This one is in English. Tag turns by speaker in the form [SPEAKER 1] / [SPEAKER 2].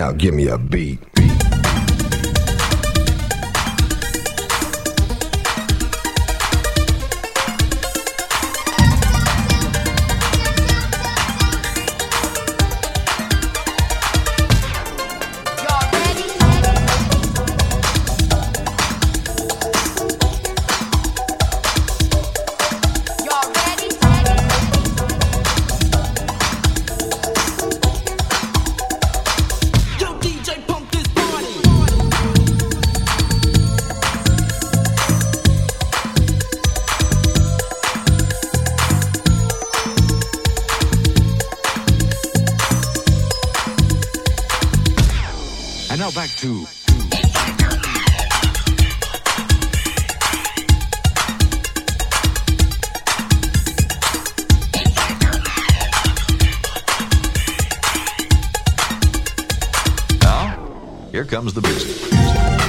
[SPEAKER 1] give me a beat.
[SPEAKER 2] Now back to
[SPEAKER 3] Now, here comes the music.